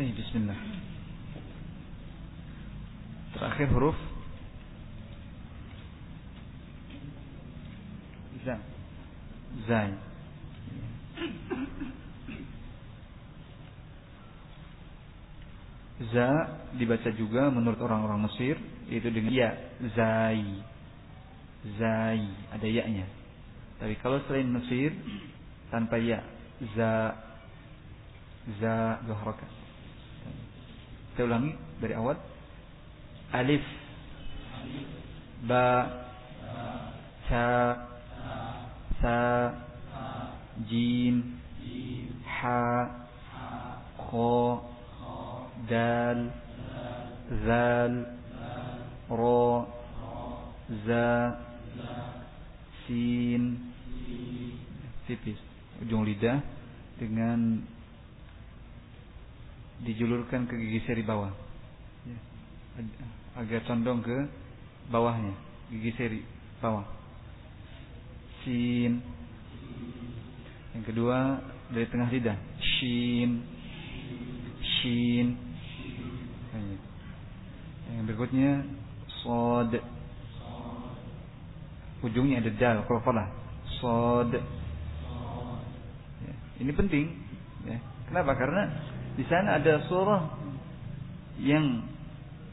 Eh, bismillah. Terakhir huruf za. Zai. Za dibaca juga menurut orang-orang Mesir itu dengan ya, zai. Zai, ada ya-nya. Tapi kalau selain Mesir tanpa ya, za za dua. Saya ulangi dari awal. Alif. Ba. Ta sa. Jim. Ha. Kho. Dal. Zal. Ro. Za. Sin. Tipis. Ujung lidah dengan dijulurkan ke gigi seri bawah. Ya. agar condong ke bawahnya. Gigi seri bawah. Sin yang kedua dari tengah lidah. Shin. Shin. Yang berikutnya sod. Ujungnya ada dal qalqalah sod. Ya. ini penting. Ya. kenapa? Karena di sana ada surah yang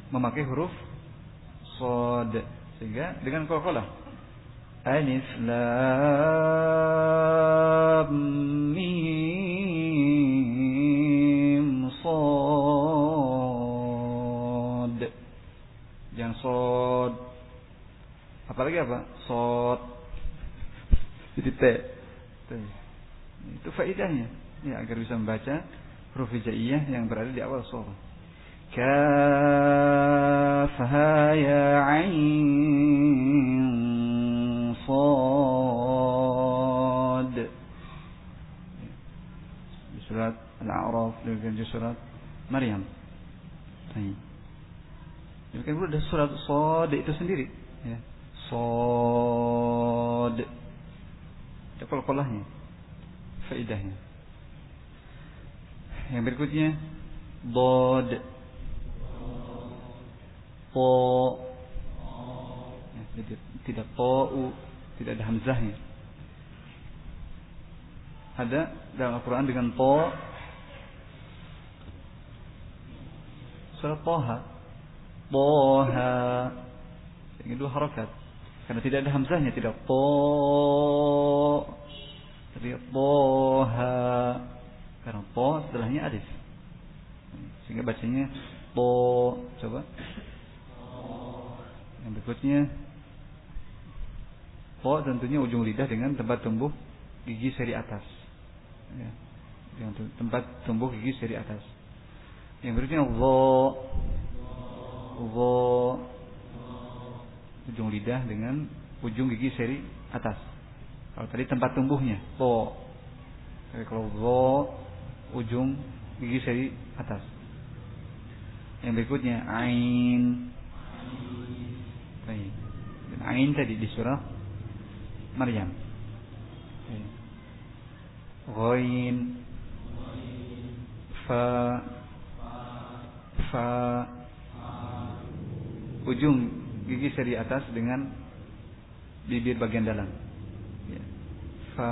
memakai huruf sod. Sehingga dengan qalqalah alif lam mim sod. Jangan sod. Apalagi apa? Sod. Jadi t. Itu faedahnya. Ya agar bisa membaca huruf hijaiyah yang berada di awal surah kaf ha ya ain sad. Di surat al-a'raf demikian di surat maryam. Baik. demikian pula ada surat sad itu sendiri ya. Sad. Ada kolkolahnya faedahnya yang berikutnya bod po. Ya, tidak po tidak ada hamzahnya ada dalam Al-Quran dengan po. Surat poha poha ini dua harakat karena tidak ada hamzahnya tidak po. Tapi poha karena po setelahnya alif sehingga bacanya po coba. Yang berikutnya po tentunya ujung lidah dengan tempat tumbuh gigi seri atas. Ya. tempat tumbuh gigi seri atas. Yang berikutnya wo. Wo. Ujung lidah dengan ujung gigi seri atas. Kalau tadi tempat tumbuhnya po. Kalau wo ujung gigi seri atas yang berikutnya ain Baik. Dan ain tadi di surah Maryam. Ghain fa fa ujung gigi seri atas dengan bibir bagian dalam. Ya. Fa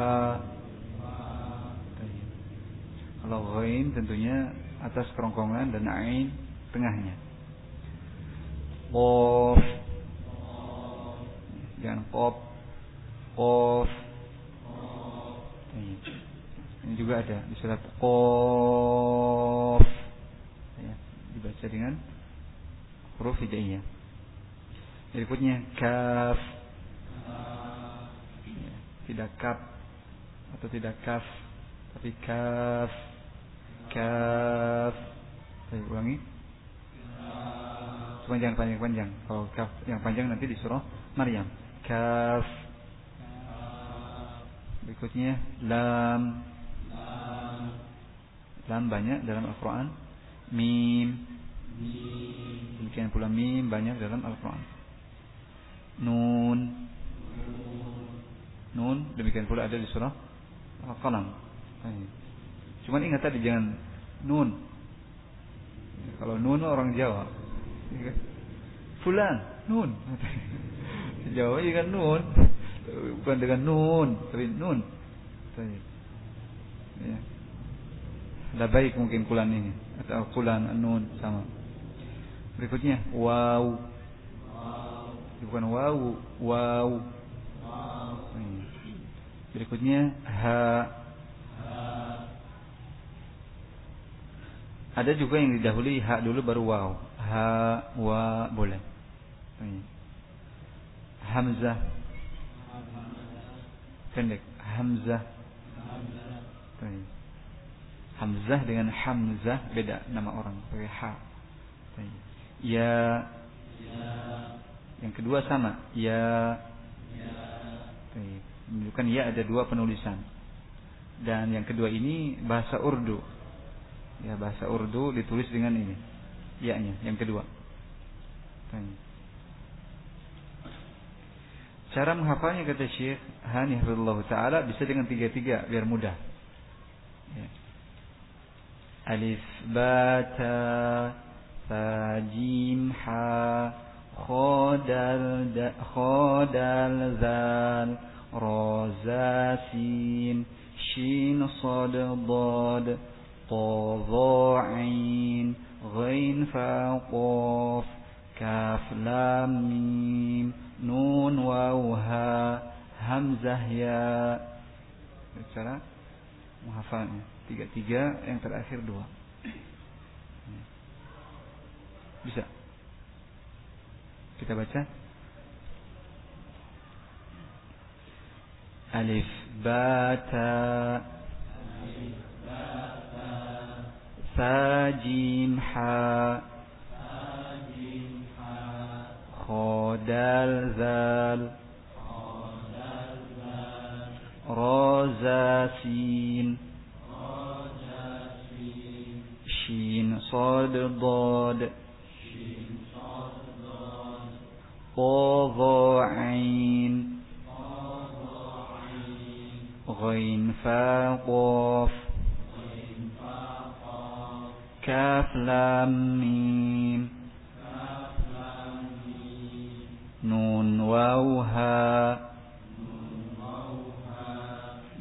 kalau ghain tentunya atas kerongkongan dan ain tengahnya. Qaf. Jangan qaf. Qaf. Ini juga ada di surat qaf. Ya, dibaca dengan huruf hijaiyah berikutnya kaf. Ya, tidak kaf atau tidak kaf tapi kaf kaf. Saya ulangi. Cuma jangan panjang-panjang kalau kaf yang panjang nanti di surah Maryam. Kaf. Berikutnya lam. Lam banyak dalam Al-Quran. Mim. Demikian pula mim banyak dalam Al-Quran. Nun. Nun demikian pula ada di surah Al-Qalam cuman ingat tadi jangan nun nun orang Jawa. Ya kan? Fulan, nun. Jawa juga kan nun. Bukan dengan nun, tapi nun. Ya. Baik mungkin fulan ini atau fulan nun sama. Berikutnya wow. Bukan wow, wow. Berikutnya ha. Ada juga yang didahului ha dulu baru wow. Ha, wa boleh. Hamzah. Pendek. Hamzah. Hamzah dengan Hamzah beda nama orang pakai ha. Ya. Yang kedua sama. Ya. Menunjukkan ya ada dua penulisan. Dan yang kedua ini bahasa Urdu. Ya bahasa Urdu ditulis dengan ini. Ya-nya yang kedua. Cara menghafalnya kata Syekh Hani Ta'ala bisa dengan tiga-tiga biar mudah. Ya. Alif, ba, ta, jim, ha, khodal, da, khodal, zal, ra, za, sin, shin, sad, dad, ain, ghain, fa, qaf, kaf, lam, mim, nun waw ha hamzah ya cara menghafalnya tiga tiga yang terakhir dua bisa. kita baca. alif bata ساجين حاء خدال ذال رازا سين شين صاد ضاد. ضاض عين غين فاقاف Kaf Lam Mim. Nun Waw Ha.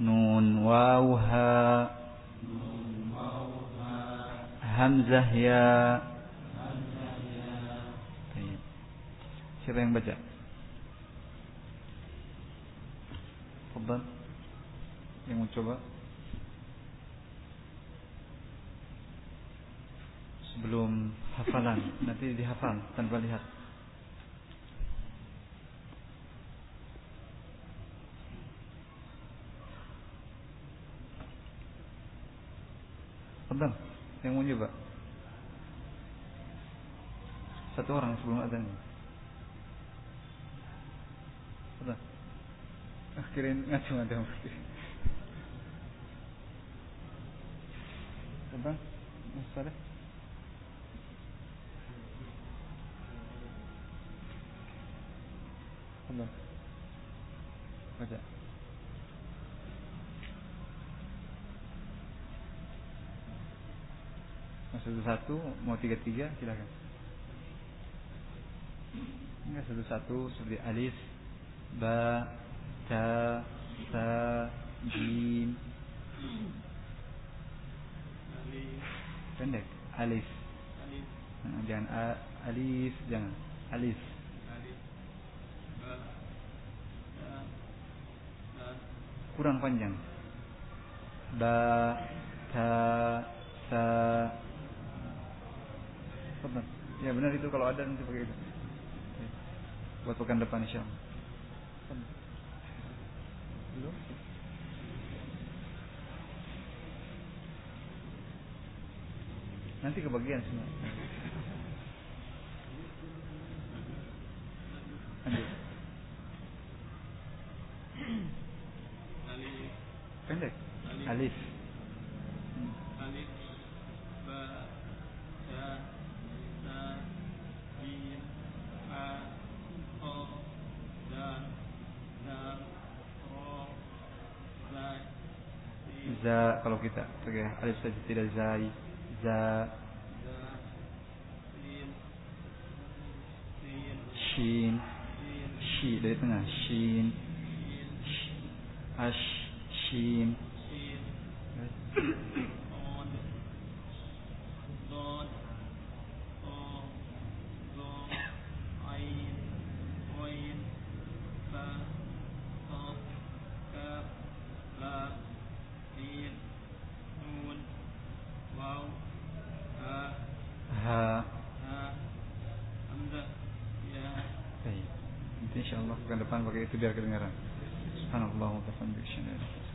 Nun Waw Ha. Hamzah Ya. Siapa yang baca? Fadal Yang mencoba coba? Sebelum hafalan. Nanti dihafal tanpa lihat. Fadal Yang mau coba Satu orang sebelum adanya Fadal Akhirin ngacung ada mesti Fadal Mas Saleh Mau satu-satu, mau tiga-tiga, silakan. Enggak satu-satu seperti alif, ba, ta, sa, jim. Pendek, alif. Nah, jangan a, alif, jangan alif. Kurang panjang. Ba, ta, sa, Benar. Ya benar itu kalau ada nanti pakai itu. Buat pekan depan insya Allah. Belum? Nanti kebagian semua. za kalau kita oke alif saja tidak zai za. Shin. Shi dari tengah. Shin. Ash shin. Depan pakai itu biar kedengaran. Subhanallah wa bihamdihi.